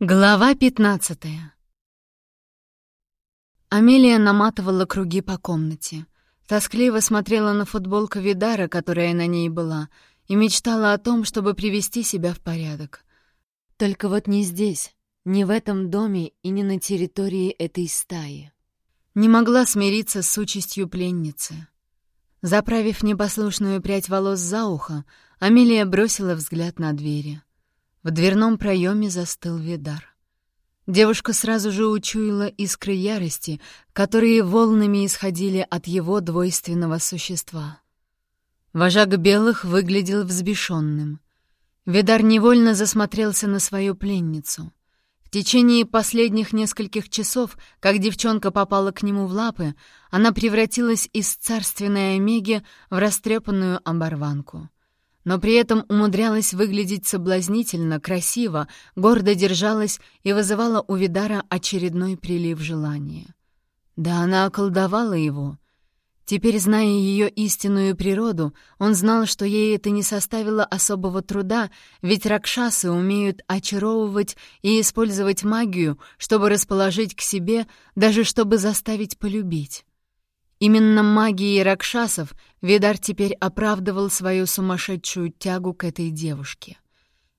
Глава пятнадцатая Амелия наматывала круги по комнате. Тоскливо смотрела на футболку Видара, которая на ней была, и мечтала о том, чтобы привести себя в порядок. Только вот не здесь, не в этом доме и не на территории этой стаи. Не могла смириться с участью пленницы. Заправив непослушную прядь волос за ухо, Амелия бросила взгляд на двери — в дверном проеме застыл Видар. Девушка сразу же учуяла искры ярости, которые волнами исходили от его двойственного существа. Вожак белых выглядел взбешенным. Видар невольно засмотрелся на свою пленницу. В течение последних нескольких часов, как девчонка попала к нему в лапы, она превратилась из царственной омеги в растрепанную оборванку но при этом умудрялась выглядеть соблазнительно, красиво, гордо держалась и вызывала у Видара очередной прилив желания. Да она околдовала его. Теперь, зная ее истинную природу, он знал, что ей это не составило особого труда, ведь ракшасы умеют очаровывать и использовать магию, чтобы расположить к себе, даже чтобы заставить полюбить. Именно магией Ракшасов Видар теперь оправдывал свою сумасшедшую тягу к этой девушке.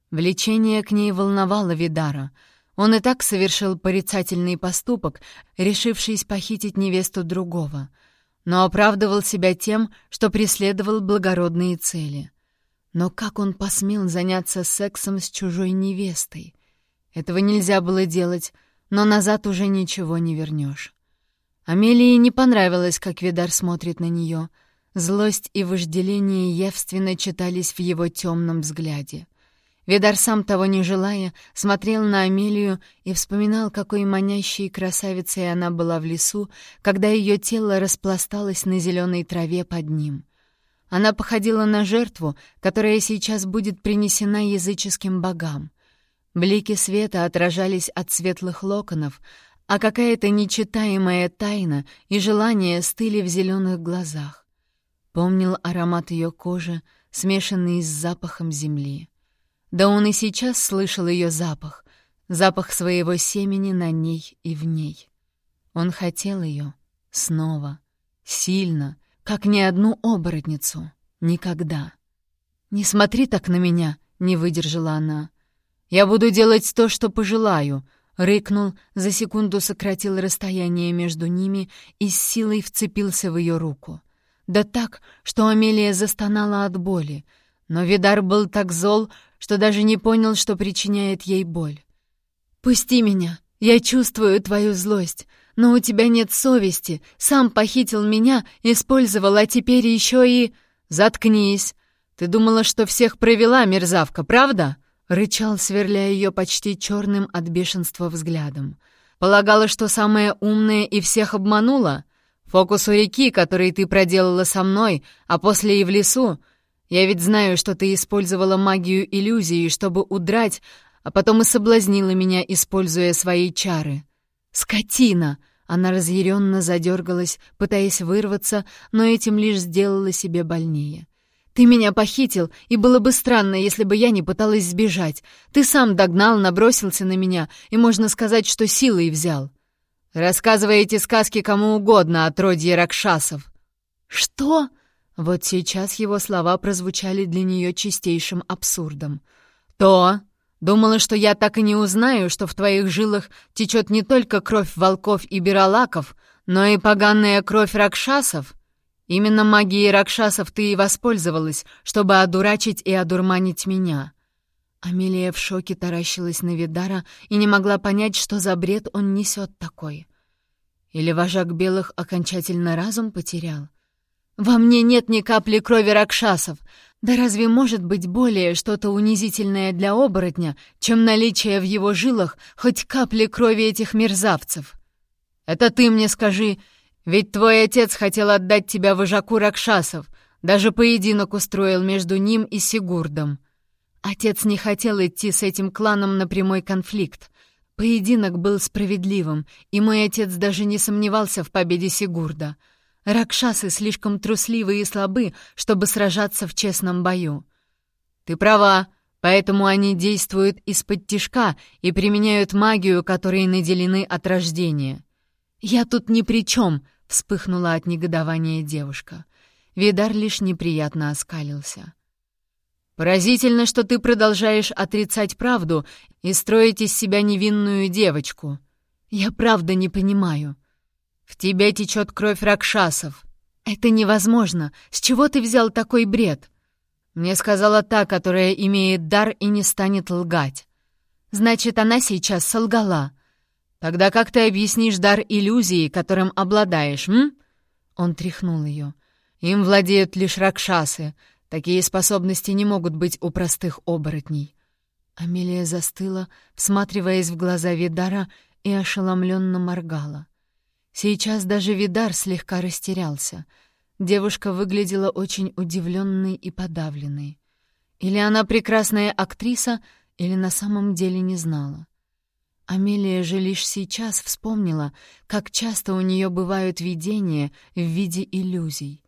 Влечение к ней волновало Видара. Он и так совершил порицательный поступок, решившись похитить невесту другого, но оправдывал себя тем, что преследовал благородные цели. Но как он посмел заняться сексом с чужой невестой? Этого нельзя было делать, но назад уже ничего не вернешь. Амелии не понравилось, как Видар смотрит на нее. Злость и вожделение явственно читались в его темном взгляде. Видар, сам того не желая, смотрел на Амелию и вспоминал, какой манящей красавицей она была в лесу, когда ее тело распласталось на зеленой траве под ним. Она походила на жертву, которая сейчас будет принесена языческим богам. Блики света отражались от светлых локонов, а какая-то нечитаемая тайна и желание стыли в зеленых глазах. Помнил аромат ее кожи, смешанный с запахом земли. Да он и сейчас слышал ее запах, запах своего семени на ней и в ней. Он хотел ее снова, сильно, как ни одну оборотницу, никогда. «Не смотри так на меня», — не выдержала она. «Я буду делать то, что пожелаю», Рыкнул, за секунду сократил расстояние между ними и с силой вцепился в ее руку. Да так, что Амелия застонала от боли. Но Видар был так зол, что даже не понял, что причиняет ей боль. «Пусти меня! Я чувствую твою злость, но у тебя нет совести. Сам похитил меня, использовал, а теперь еще и...» «Заткнись! Ты думала, что всех провела, мерзавка, правда?» Рычал, сверляя ее почти черным от бешенства взглядом. Полагала, что самая умная и всех обманула? Фокус у реки, который ты проделала со мной, а после и в лесу. Я ведь знаю, что ты использовала магию иллюзии, чтобы удрать, а потом и соблазнила меня, используя свои чары. Скотина! Она разъяренно задергалась, пытаясь вырваться, но этим лишь сделала себе больнее. Ты меня похитил, и было бы странно, если бы я не пыталась сбежать. Ты сам догнал, набросился на меня, и можно сказать, что силой взял. Рассказывай эти сказки кому угодно о тродье Ракшасов. Что? Вот сейчас его слова прозвучали для нее чистейшим абсурдом. То, думала, что я так и не узнаю, что в твоих жилах течет не только кровь волков и биролаков, но и поганая кровь Ракшасов? Именно магией Ракшасов ты и воспользовалась, чтобы одурачить и одурманить меня». Амелия в шоке таращилась на Видара и не могла понять, что за бред он несет такой. Или вожак белых окончательно разум потерял? «Во мне нет ни капли крови Ракшасов. Да разве может быть более что-то унизительное для оборотня, чем наличие в его жилах хоть капли крови этих мерзавцев?» «Это ты мне скажи, ведь твой отец хотел отдать тебя вожаку Ракшасов, даже поединок устроил между ним и Сигурдом. Отец не хотел идти с этим кланом на прямой конфликт. Поединок был справедливым, и мой отец даже не сомневался в победе Сигурда. Ракшасы слишком трусливы и слабы, чтобы сражаться в честном бою. «Ты права», Поэтому они действуют из-под тишка и применяют магию, которой наделены от рождения. «Я тут ни при чем», — вспыхнула от негодования девушка. Видар лишь неприятно оскалился. «Поразительно, что ты продолжаешь отрицать правду и строить из себя невинную девочку. Я правда не понимаю. В тебе течет кровь ракшасов. Это невозможно. С чего ты взял такой бред?» Мне сказала та, которая имеет дар и не станет лгать. Значит, она сейчас солгала. Тогда как ты объяснишь дар иллюзии, которым обладаешь, м? Он тряхнул ее. Им владеют лишь ракшасы. Такие способности не могут быть у простых оборотней. Амелия застыла, всматриваясь в глаза Видара, и ошеломленно моргала. Сейчас даже Видар слегка растерялся — Девушка выглядела очень удивленной и подавленной. Или она прекрасная актриса, или на самом деле не знала. Амелия же лишь сейчас вспомнила, как часто у нее бывают видения в виде иллюзий.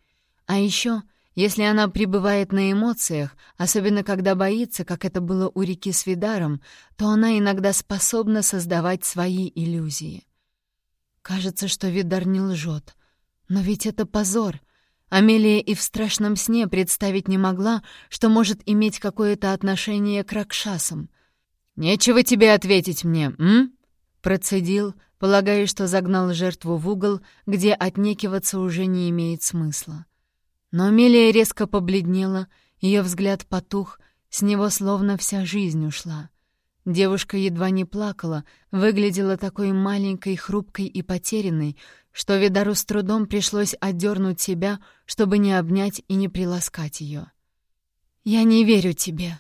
А еще, если она пребывает на эмоциях, особенно когда боится, как это было у реки с Видаром, то она иногда способна создавать свои иллюзии. Кажется, что Видар не лжет. Но ведь это позор — Амелия и в страшном сне представить не могла, что может иметь какое-то отношение к ракшасам. «Нечего тебе ответить мне, м?» Процедил, полагая, что загнал жертву в угол, где отнекиваться уже не имеет смысла. Но Амелия резко побледнела, ее взгляд потух, с него словно вся жизнь ушла. Девушка едва не плакала, выглядела такой маленькой, хрупкой и потерянной, что Видару с трудом пришлось отдернуть себя, чтобы не обнять и не приласкать ее. «Я не верю тебе».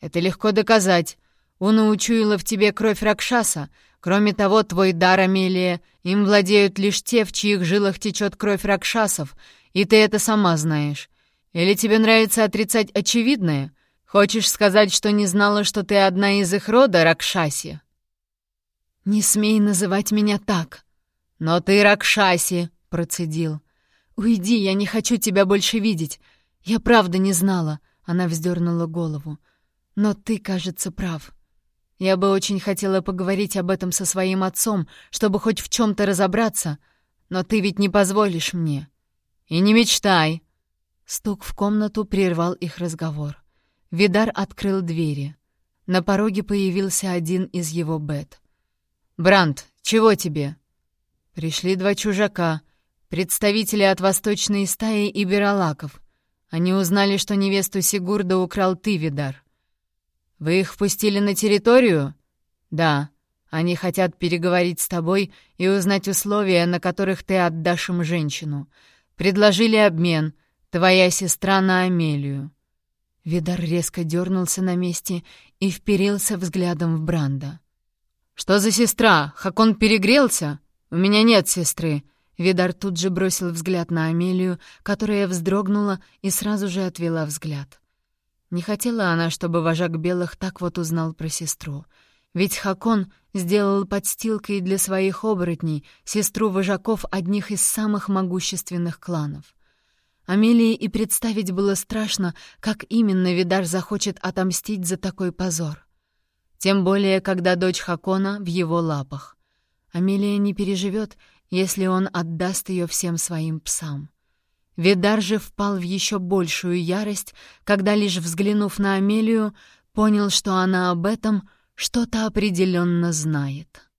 «Это легко доказать. Уна учуяла в тебе кровь Ракшаса. Кроме того, твой дар, Амелия, им владеют лишь те, в чьих жилах течет кровь Ракшасов, и ты это сама знаешь. Или тебе нравится отрицать очевидное? Хочешь сказать, что не знала, что ты одна из их рода, Ракшаси?» «Не смей называть меня так», «Но ты Ракшаси!» — процедил. «Уйди, я не хочу тебя больше видеть. Я правда не знала», — она вздернула голову. «Но ты, кажется, прав. Я бы очень хотела поговорить об этом со своим отцом, чтобы хоть в чем то разобраться, но ты ведь не позволишь мне. И не мечтай!» Стук в комнату прервал их разговор. Видар открыл двери. На пороге появился один из его бет. «Бранд, чего тебе?» Пришли два чужака, представители от восточной стаи и Бералаков. Они узнали, что невесту Сигурда украл ты, Видар. Вы их впустили на территорию? Да. Они хотят переговорить с тобой и узнать условия, на которых ты отдашь им женщину. Предложили обмен. Твоя сестра на Амелию. Видар резко дернулся на месте и вперился взглядом в Бранда. «Что за сестра? Хакон перегрелся?» «У меня нет сестры». Видар тут же бросил взгляд на Амелию, которая вздрогнула и сразу же отвела взгляд. Не хотела она, чтобы вожак белых так вот узнал про сестру. Ведь Хакон сделал подстилкой для своих оборотней сестру вожаков одних из самых могущественных кланов. Амелии и представить было страшно, как именно Видар захочет отомстить за такой позор. Тем более, когда дочь Хакона в его лапах. Амелия не переживет, если он отдаст ее всем своим псам. Видар же впал в еще большую ярость, когда, лишь взглянув на Амелию, понял, что она об этом что-то определенно знает.